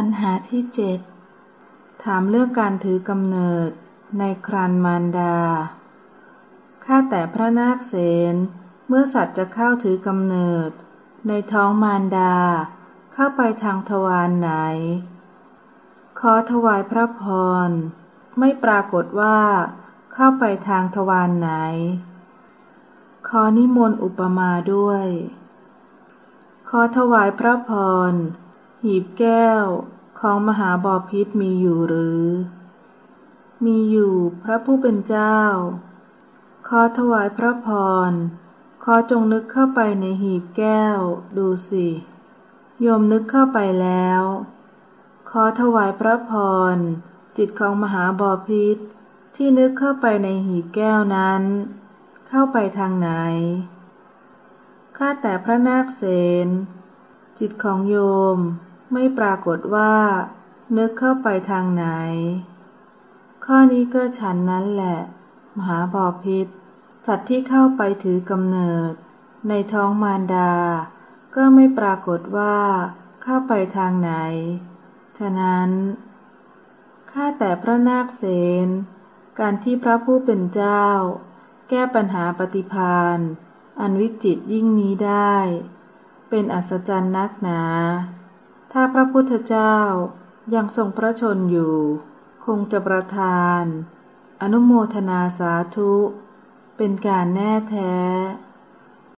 ปัญหาที่เจ็ดถามเรื่องการถือกำเนิดในครันมารดา ข้าแต่พระนาคเสนเมื่อสัตว์จะเข้าถือกำเนิด ในท้องมารดา เข้าไปทางทวารไหน ขอถวายพระพร ไม่ปรากฏว่า เข้าไปทางทวารไหน ขอนิมนต์อุปมาด้วย ขอถวายพระพร หีบแก้วของมหาบอพิษมีอยู่หรือ มีอยู่พระผู้เป็นเจ้า ขอถวายพระพร ขอจงนึกเข้าไปในหีบแก้ว ดูสิ โยมนึกเข้าไปแล้ว ขอถวายพระพร จิตของมหาบอพิษที่นึกเข้าไปในหีบแก้วนั้น เข้าไปทางไหน ข้าแต่พระนาคเสนจิตของโยม ไม่ปรากฏว่า นึกเข้าไปทางไหน ข้อนี้ก็ฉันนั้นแหละ มหาบอพิษ สัตว์ที่เข้าไปถือกำเนิด ในท้องมารดา ก็ไม่ปรากฏว่า เข้าไปทางไหน ฉะนั้นข้าแต่พระนาคเสนการที่พระผู้เป็นเจ้า แก้ปัญหาปฏิพานอันวิจิตยิ่งนี้ได้ เป็นอัศจรรย์นักหนา ถ้าพระพุทธเจ้ายังทรงพระชนอยู่ คงจะประทาน อนุโมทนาสาธุ เป็นการแน่แท้